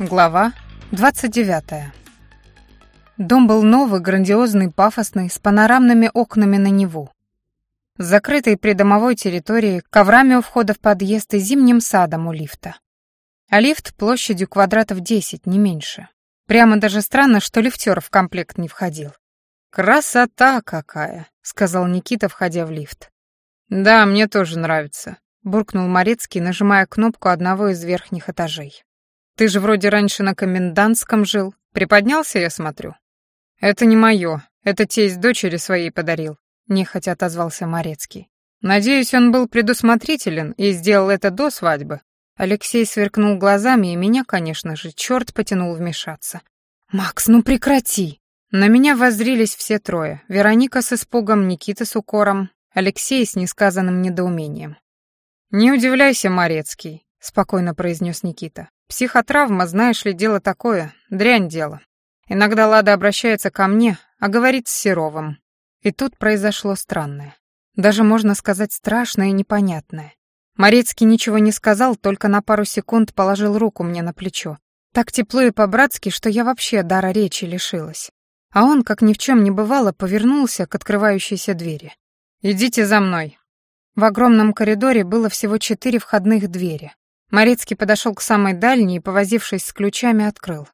Глава 29. Дом был новый, грандиозный, пафосный, с панорамными окнами на Неву. С закрытой придомовой территорией, коврами у входа в подъезд и зимним садом у лифта. А лифт площадью квадратов 10, не меньше. Прямо даже странно, что лифтер в комплект не входил. «Красота какая!» — сказал Никита, входя в лифт. «Да, мне тоже нравится», — буркнул Морецкий, нажимая кнопку одного из верхних этажей. Ты же вроде раньше на комендантском жил. Приподнялся, я смотрю. Это не мое. Это тесть дочери своей подарил. Нехотя отозвался Морецкий. Надеюсь, он был предусмотрителен и сделал это до свадьбы. Алексей сверкнул глазами, и меня, конечно же, черт потянул вмешаться. «Макс, ну прекрати!» На меня воззрились все трое. Вероника с испугом, Никита с укором, Алексей с несказанным недоумением. «Не удивляйся, Морецкий», — спокойно произнес Никита. Психотравма, знаешь ли, дело такое, дрянь дело. Иногда Лада обращается ко мне, а говорит с Серовым. И тут произошло странное. Даже, можно сказать, страшное и непонятное. Морецкий ничего не сказал, только на пару секунд положил руку мне на плечо. Так тепло и по-братски, что я вообще дара речи лишилась. А он, как ни в чем не бывало, повернулся к открывающейся двери. «Идите за мной». В огромном коридоре было всего четыре входных двери. Морецкий подошел к самой дальней и, повозившись с ключами, открыл.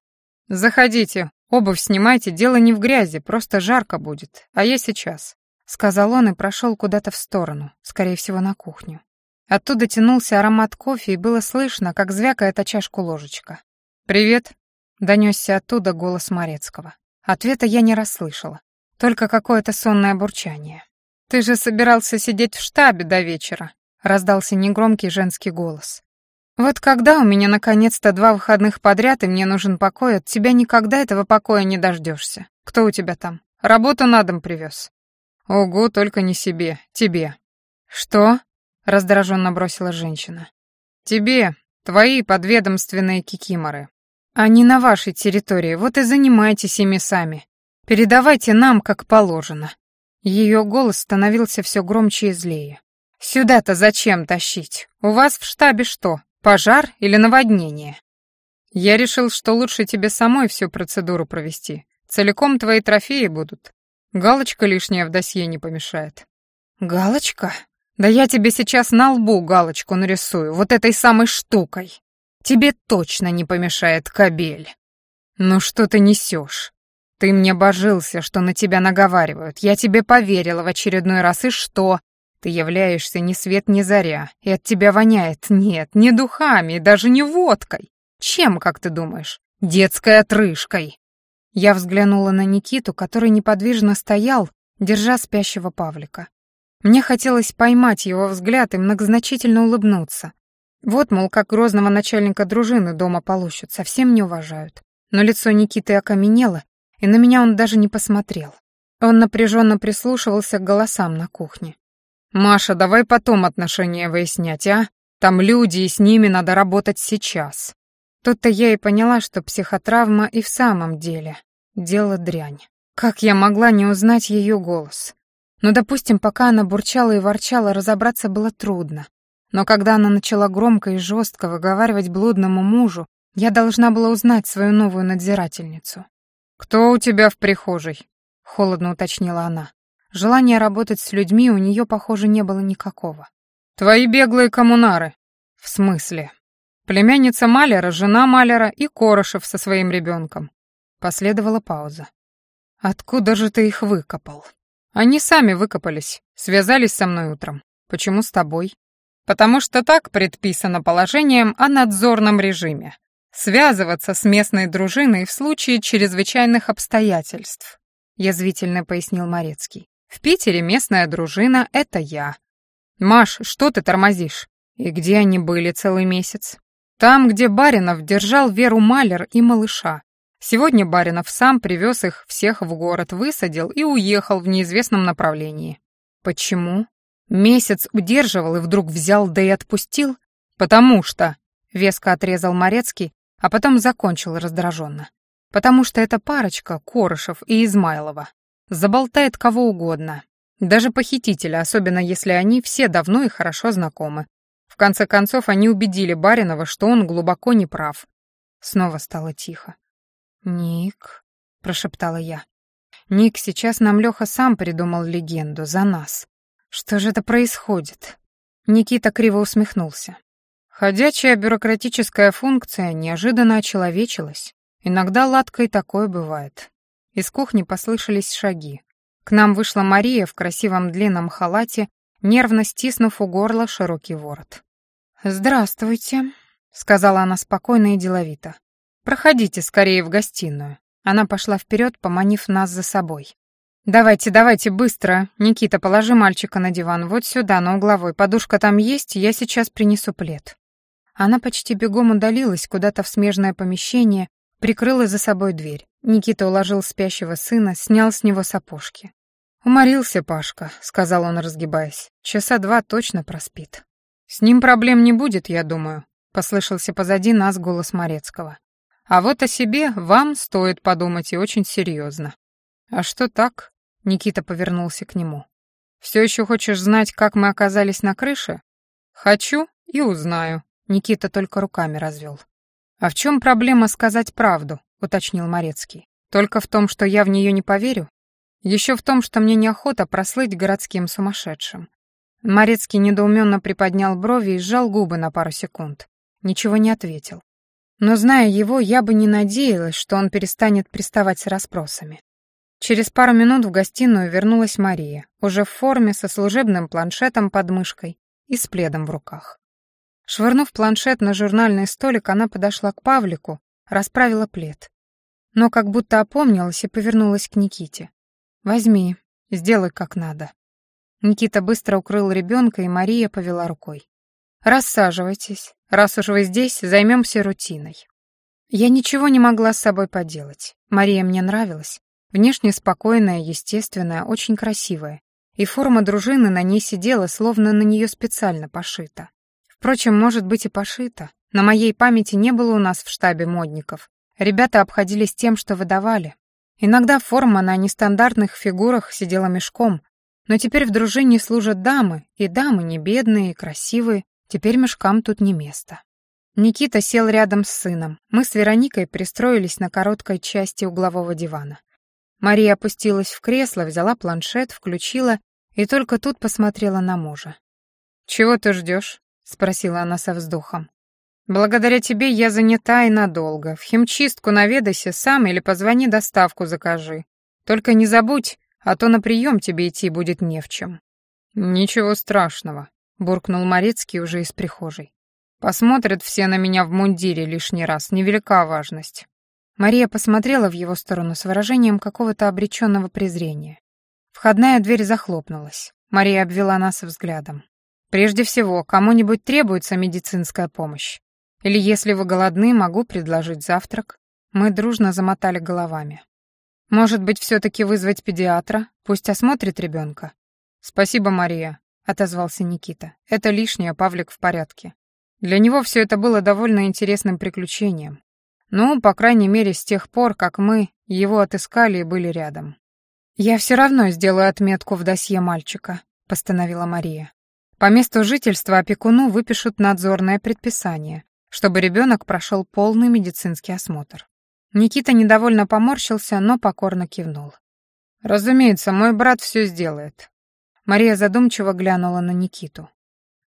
«Заходите, обувь снимайте, дело не в грязи, просто жарко будет, а я сейчас», — сказал он и прошел куда-то в сторону, скорее всего, на кухню. Оттуда тянулся аромат кофе, и было слышно, как звякает о чашку ложечка. «Привет», — донесся оттуда голос Морецкого. Ответа я не расслышала, только какое-то сонное бурчание. «Ты же собирался сидеть в штабе до вечера», — раздался негромкий женский голос. Вот когда у меня наконец-то два выходных подряд, и мне нужен покой, от тебя никогда этого покоя не дождешься. Кто у тебя там? Работу на дом привез. Ого, только не себе, тебе. Что? Раздраженно бросила женщина. Тебе, твои подведомственные кикиморы. Они на вашей территории, вот и занимайтесь ими сами. Передавайте нам, как положено. Ее голос становился все громче и злее. Сюда-то зачем тащить? У вас в штабе что, Пожар или наводнение? Я решил, что лучше тебе самой всю процедуру провести. Целиком твои трофеи будут. Галочка лишняя в досье не помешает. Галочка? Да я тебе сейчас на лбу галочку нарисую, вот этой самой штукой. Тебе точно не помешает кабель. Ну что ты несешь? Ты мне божился, что на тебя наговаривают. Я тебе поверила в очередной раз, и что? Ты являешься ни свет ни заря, и от тебя воняет, нет, не духами, даже не водкой. Чем, как ты думаешь? Детской отрыжкой. Я взглянула на Никиту, который неподвижно стоял, держа спящего Павлика. Мне хотелось поймать его взгляд и многозначительно улыбнуться. Вот, мол, как грозного начальника дружины дома получат, совсем не уважают. Но лицо Никиты окаменело, и на меня он даже не посмотрел. Он напряженно прислушивался к голосам на кухне. «Маша, давай потом отношения выяснять, а? Там люди, и с ними надо работать сейчас». Тут-то я и поняла, что психотравма и в самом деле дело дрянь. Как я могла не узнать ее голос? Ну, допустим, пока она бурчала и ворчала, разобраться было трудно. Но когда она начала громко и жестко выговаривать блудному мужу, я должна была узнать свою новую надзирательницу. «Кто у тебя в прихожей?» — холодно уточнила она. Желания работать с людьми у нее, похоже, не было никакого. «Твои беглые коммунары». «В смысле?» «Племянница Малера, жена Малера и Корошев со своим ребенком». Последовала пауза. «Откуда же ты их выкопал?» «Они сами выкопались, связались со мной утром. Почему с тобой?» «Потому что так предписано положением о надзорном режиме. Связываться с местной дружиной в случае чрезвычайных обстоятельств», язвительно пояснил Морецкий. В Питере местная дружина — это я. Маш, что ты тормозишь? И где они были целый месяц? Там, где Баринов держал Веру Малер и малыша. Сегодня Баринов сам привез их всех в город, высадил и уехал в неизвестном направлении. Почему? Месяц удерживал и вдруг взял да и отпустил? Потому что, веско отрезал Морецкий, а потом закончил раздраженно. Потому что эта парочка, Корышев и Измайлова, Заболтает кого угодно. Даже похитителя, особенно если они все давно и хорошо знакомы. В конце концов, они убедили Баринова, что он глубоко не прав. Снова стало тихо. «Ник», — прошептала я. «Ник, сейчас нам Лёха сам придумал легенду за нас. Что же это происходит?» Никита криво усмехнулся. Ходячая бюрократическая функция неожиданно очеловечилась. Иногда ладкой такое бывает. Из кухни послышались шаги. К нам вышла Мария в красивом длинном халате, нервно стиснув у горла широкий ворот. «Здравствуйте», — сказала она спокойно и деловито. «Проходите скорее в гостиную». Она пошла вперед, поманив нас за собой. «Давайте, давайте, быстро. Никита, положи мальчика на диван, вот сюда, на угловой. Подушка там есть, я сейчас принесу плед». Она почти бегом удалилась куда-то в смежное помещение, прикрыла за собой дверь. Никита уложил спящего сына, снял с него сапожки. «Уморился Пашка», — сказал он, разгибаясь. «Часа два точно проспит». «С ним проблем не будет, я думаю», — послышался позади нас голос Морецкого. «А вот о себе вам стоит подумать и очень серьезно». «А что так?» — Никита повернулся к нему. «Все еще хочешь знать, как мы оказались на крыше?» «Хочу и узнаю», — Никита только руками развел. «А в чем проблема сказать правду?» — уточнил Морецкий. «Только в том, что я в нее не поверю? Еще в том, что мне неохота прослыть городским сумасшедшим. Морецкий недоуменно приподнял брови и сжал губы на пару секунд. Ничего не ответил. Но, зная его, я бы не надеялась, что он перестанет приставать с расспросами. Через пару минут в гостиную вернулась Мария, уже в форме, со служебным планшетом под мышкой и с пледом в руках. Швырнув планшет на журнальный столик, она подошла к Павлику, расправила плед. Но как будто опомнилась и повернулась к Никите. «Возьми, сделай как надо». Никита быстро укрыл ребенка, и Мария повела рукой. «Рассаживайтесь. Раз уж вы здесь, займемся рутиной». Я ничего не могла с собой поделать. Мария мне нравилась. Внешне спокойная, естественная, очень красивая. И форма дружины на ней сидела, словно на нее специально пошита. Впрочем, может быть и пошита. На моей памяти не было у нас в штабе модников. Ребята обходились тем, что выдавали. Иногда форма на нестандартных фигурах сидела мешком, но теперь в дружине служат дамы, и дамы не бедные и красивые, теперь мешкам тут не место. Никита сел рядом с сыном. Мы с Вероникой пристроились на короткой части углового дивана. Мария опустилась в кресло, взяла планшет, включила и только тут посмотрела на мужа. «Чего ты ждешь?» — спросила она со вздохом. «Благодаря тебе я занята и надолго. В химчистку наведайся сам или позвони доставку закажи. Только не забудь, а то на прием тебе идти будет не в чем». «Ничего страшного», — буркнул Морецкий уже из прихожей. «Посмотрят все на меня в мундире лишний раз, невелика важность». Мария посмотрела в его сторону с выражением какого-то обреченного презрения. Входная дверь захлопнулась. Мария обвела нас взглядом. «Прежде всего, кому-нибудь требуется медицинская помощь? Или если вы голодны, могу предложить завтрак?» Мы дружно замотали головами. Может быть, все-таки вызвать педиатра? Пусть осмотрит ребенка. Спасибо, Мария, отозвался Никита. Это лишнее, Павлик в порядке. Для него все это было довольно интересным приключением. Ну, по крайней мере, с тех пор, как мы его отыскали и были рядом. «Я все равно сделаю отметку в досье мальчика», — постановила Мария. «По месту жительства опекуну выпишут надзорное предписание, чтобы ребенок прошел полный медицинский осмотр. Никита недовольно поморщился, но покорно кивнул. «Разумеется, мой брат все сделает». Мария задумчиво глянула на Никиту.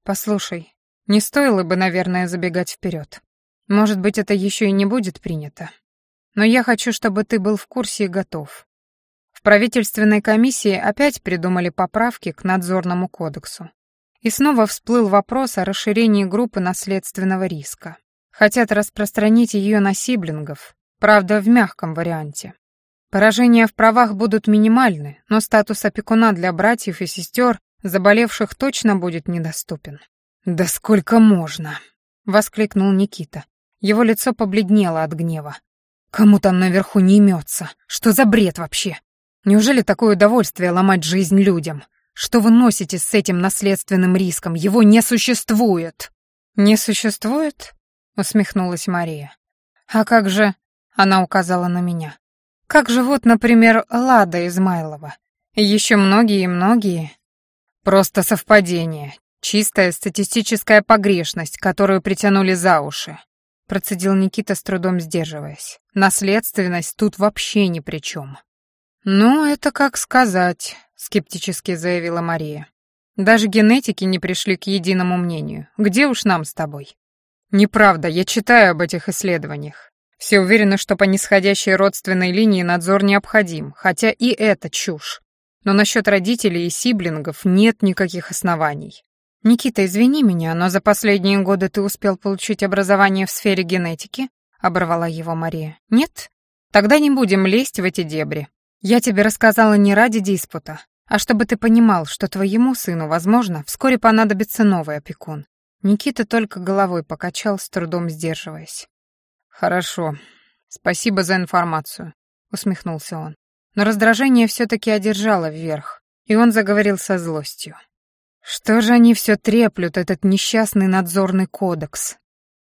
«Послушай, не стоило бы, наверное, забегать вперед. Может быть, это еще и не будет принято. Но я хочу, чтобы ты был в курсе и готов. В правительственной комиссии опять придумали поправки к надзорному кодексу. И снова всплыл вопрос о расширении группы наследственного риска. Хотят распространить ее на сиблингов, Правда, в мягком варианте. Поражения в правах будут минимальны, но статус опекуна для братьев и сестер, заболевших, точно будет недоступен. «Да сколько можно!» — воскликнул Никита. Его лицо побледнело от гнева. «Кому там наверху не имется? Что за бред вообще? Неужели такое удовольствие ломать жизнь людям? Что вы носите с этим наследственным риском? Его не существует!» «Не существует?» — усмехнулась Мария. «А как же она указала на меня. Как живут, например, Лада Измайлова. И еще многие и многие. Просто совпадение. Чистая статистическая погрешность, которую притянули за уши. процедил Никита с трудом сдерживаясь. Наследственность тут вообще ни при чем. Ну, это как сказать, скептически заявила Мария. Даже генетики не пришли к единому мнению. Где уж нам с тобой? Неправда, я читаю об этих исследованиях. Все уверены, что по нисходящей родственной линии надзор необходим, хотя и это чушь. Но насчет родителей и сиблингов нет никаких оснований. «Никита, извини меня, но за последние годы ты успел получить образование в сфере генетики?» — оборвала его Мария. «Нет? Тогда не будем лезть в эти дебри. Я тебе рассказала не ради диспута, а чтобы ты понимал, что твоему сыну, возможно, вскоре понадобится новый опекун». Никита только головой покачал, с трудом сдерживаясь. «Хорошо. Спасибо за информацию», — усмехнулся он. Но раздражение все-таки одержало вверх, и он заговорил со злостью. Что же они все треплют, этот несчастный надзорный кодекс?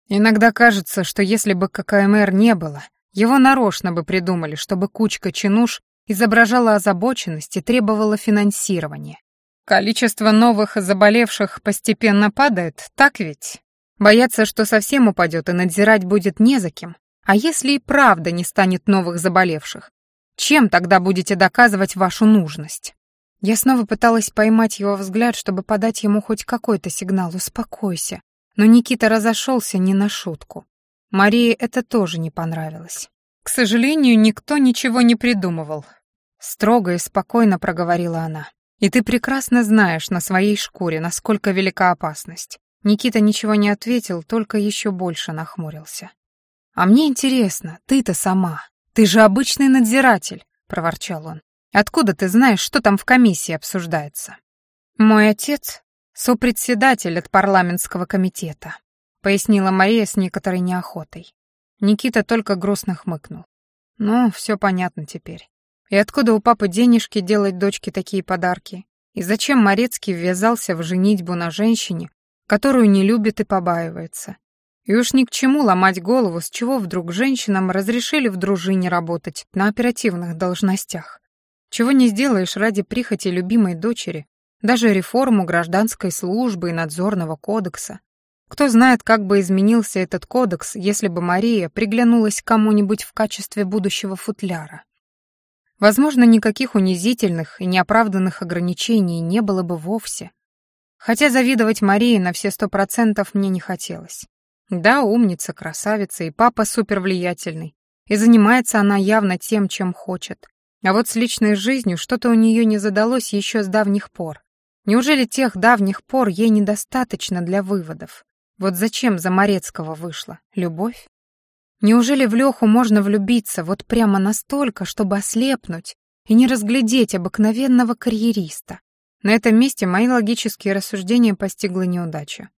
Иногда кажется, что если бы ККМР не было, его нарочно бы придумали, чтобы кучка чинуш изображала озабоченность и требовала финансирования. Количество новых заболевших постепенно падает, так ведь? Боятся, что совсем упадет и надзирать будет не за кем. А если и правда не станет новых заболевших? Чем тогда будете доказывать вашу нужность? Я снова пыталась поймать его взгляд, чтобы подать ему хоть какой-то сигнал «Успокойся». Но Никита разошелся не на шутку. Марии это тоже не понравилось. «К сожалению, никто ничего не придумывал», — строго и спокойно проговорила она. «И ты прекрасно знаешь на своей шкуре, насколько велика опасность». Никита ничего не ответил, только еще больше нахмурился. «А мне интересно, ты-то сама, ты же обычный надзиратель», — проворчал он. Откуда ты знаешь, что там в комиссии обсуждается? Мой отец — сопредседатель от парламентского комитета, пояснила Мария с некоторой неохотой. Никита только грустно хмыкнул. Ну, все понятно теперь. И откуда у папы денежки делать дочке такие подарки? И зачем Морецкий ввязался в женитьбу на женщине, которую не любит и побаивается? И уж ни к чему ломать голову, с чего вдруг женщинам разрешили в дружине работать на оперативных должностях. Чего не сделаешь ради прихоти любимой дочери, даже реформу гражданской службы и надзорного кодекса. Кто знает, как бы изменился этот кодекс, если бы Мария приглянулась кому-нибудь в качестве будущего футляра. Возможно, никаких унизительных и неоправданных ограничений не было бы вовсе. Хотя завидовать Марии на все сто процентов мне не хотелось. Да, умница, красавица, и папа супервлиятельный. И занимается она явно тем, чем хочет. А вот с личной жизнью что-то у нее не задалось еще с давних пор. Неужели тех давних пор ей недостаточно для выводов? Вот зачем за Морецкого вышла? Любовь? Неужели в Леху можно влюбиться вот прямо настолько, чтобы ослепнуть и не разглядеть обыкновенного карьериста? На этом месте мои логические рассуждения постигла неудача.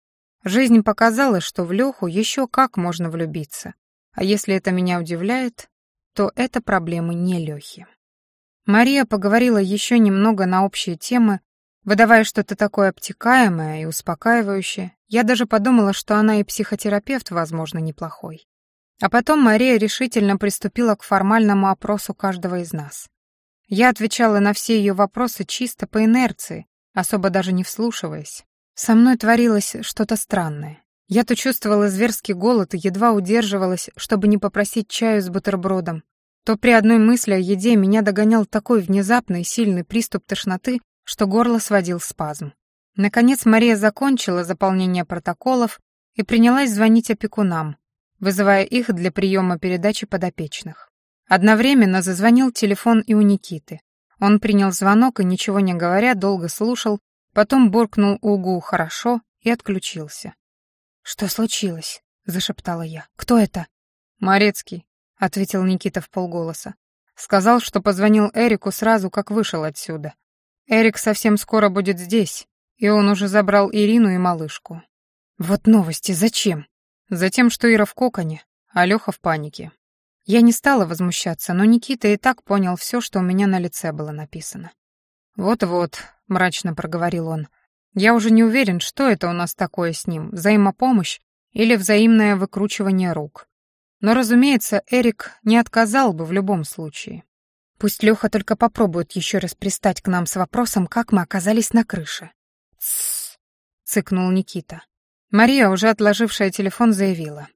Жизнь показала, что в Леху еще как можно влюбиться. А если это меня удивляет, то это проблемы не Лехи. Мария поговорила еще немного на общие темы, выдавая что-то такое обтекаемое и успокаивающее. Я даже подумала, что она и психотерапевт, возможно, неплохой. А потом Мария решительно приступила к формальному опросу каждого из нас. Я отвечала на все ее вопросы чисто по инерции, особо даже не вслушиваясь. Со мной творилось что-то странное. Я то чувствовала зверский голод и едва удерживалась, чтобы не попросить чаю с бутербродом, то при одной мысли о еде меня догонял такой внезапный сильный приступ тошноты, что горло сводил спазм. Наконец Мария закончила заполнение протоколов и принялась звонить опекунам, вызывая их для приема передачи подопечных. Одновременно зазвонил телефон и у Никиты. Он принял звонок и, ничего не говоря, долго слушал, потом буркнул «Угу, хорошо» и отключился. «Что случилось?» — зашептала я. «Кто это?» «Морецкий», — ответил Никита в полголоса. Сказал, что позвонил Эрику сразу, как вышел отсюда. Эрик совсем скоро будет здесь, и он уже забрал Ирину и малышку. Вот новости, зачем? Затем, что Ира в коконе, а Лёха в панике. Я не стала возмущаться, но Никита и так понял все, что у меня на лице было написано. «Вот-вот», — мрачно проговорил он, — «я уже не уверен, что это у нас такое с ним, взаимопомощь или взаимное выкручивание рук. Но, разумеется, Эрик не отказал бы в любом случае. Пусть Лёха только попробует еще раз пристать к нам с вопросом, как мы оказались на крыше. «Тссс», — цыкнул Никита. Мария, уже отложившая телефон, заявила.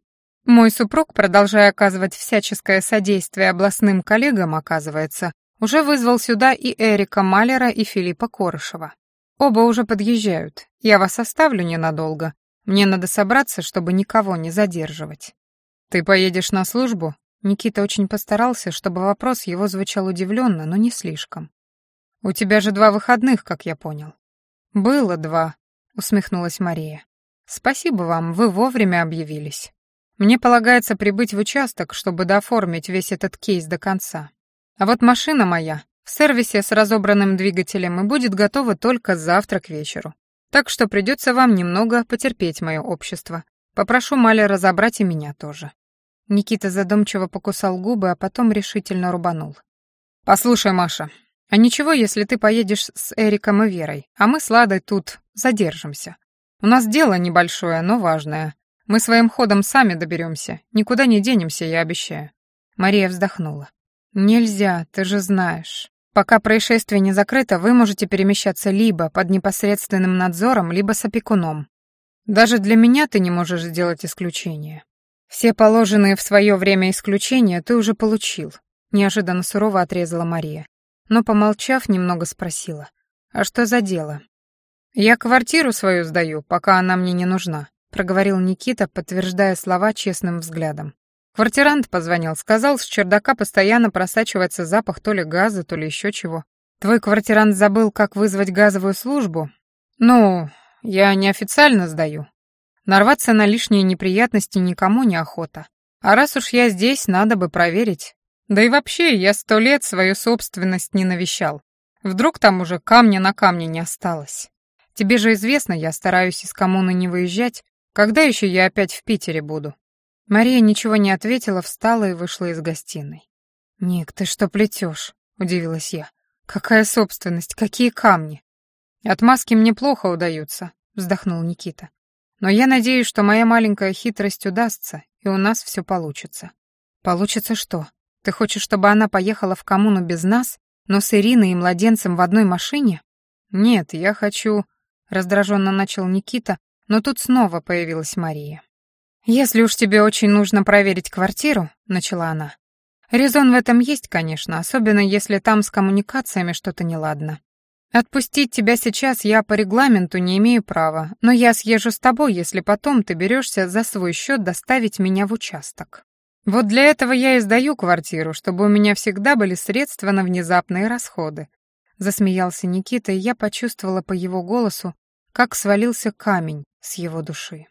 Мой супруг, продолжая оказывать всяческое содействие областным коллегам, оказывается, уже вызвал сюда и Эрика Малера, и Филиппа Корышева. Оба уже подъезжают. Я вас оставлю ненадолго. Мне надо собраться, чтобы никого не задерживать. Ты поедешь на службу? Никита очень постарался, чтобы вопрос его звучал удивленно, но не слишком. У тебя же два выходных, как я понял. Было два, усмехнулась Мария. Спасибо вам, вы вовремя объявились. Мне полагается прибыть в участок, чтобы дооформить весь этот кейс до конца. А вот машина моя в сервисе с разобранным двигателем и будет готова только завтра к вечеру. Так что придется вам немного потерпеть мое общество. Попрошу Маля разобрать и меня тоже». Никита задумчиво покусал губы, а потом решительно рубанул. «Послушай, Маша, а ничего, если ты поедешь с Эриком и Верой, а мы с Ладой тут задержимся. У нас дело небольшое, но важное. Мы своим ходом сами доберемся, никуда не денемся, я обещаю». Мария вздохнула. «Нельзя, ты же знаешь. Пока происшествие не закрыто, вы можете перемещаться либо под непосредственным надзором, либо с опекуном. Даже для меня ты не можешь сделать исключение. Все положенные в свое время исключения ты уже получил», — неожиданно сурово отрезала Мария. Но, помолчав, немного спросила. «А что за дело?» «Я квартиру свою сдаю, пока она мне не нужна», — проговорил Никита, подтверждая слова честным взглядом. Квартирант позвонил, сказал, с чердака постоянно просачивается запах то ли газа, то ли еще чего. Твой квартирант забыл, как вызвать газовую службу? Ну, я неофициально сдаю. Нарваться на лишние неприятности никому не охота. А раз уж я здесь, надо бы проверить. Да и вообще, я сто лет свою собственность не навещал. Вдруг там уже камня на камне не осталось. Тебе же известно, я стараюсь из коммуны не выезжать. Когда еще я опять в Питере буду? Мария ничего не ответила, встала и вышла из гостиной. «Ник, ты что плетешь?» — удивилась я. «Какая собственность? Какие камни?» «Отмазки мне плохо удаются», — вздохнул Никита. «Но я надеюсь, что моя маленькая хитрость удастся, и у нас все получится». «Получится что? Ты хочешь, чтобы она поехала в коммуну без нас, но с Ириной и младенцем в одной машине?» «Нет, я хочу...» — раздраженно начал Никита, но тут снова появилась Мария. «Если уж тебе очень нужно проверить квартиру», — начала она. «Резон в этом есть, конечно, особенно если там с коммуникациями что-то неладно. Отпустить тебя сейчас я по регламенту не имею права, но я съезжу с тобой, если потом ты берешься за свой счет доставить меня в участок. Вот для этого я и сдаю квартиру, чтобы у меня всегда были средства на внезапные расходы». Засмеялся Никита, и я почувствовала по его голосу, как свалился камень с его души.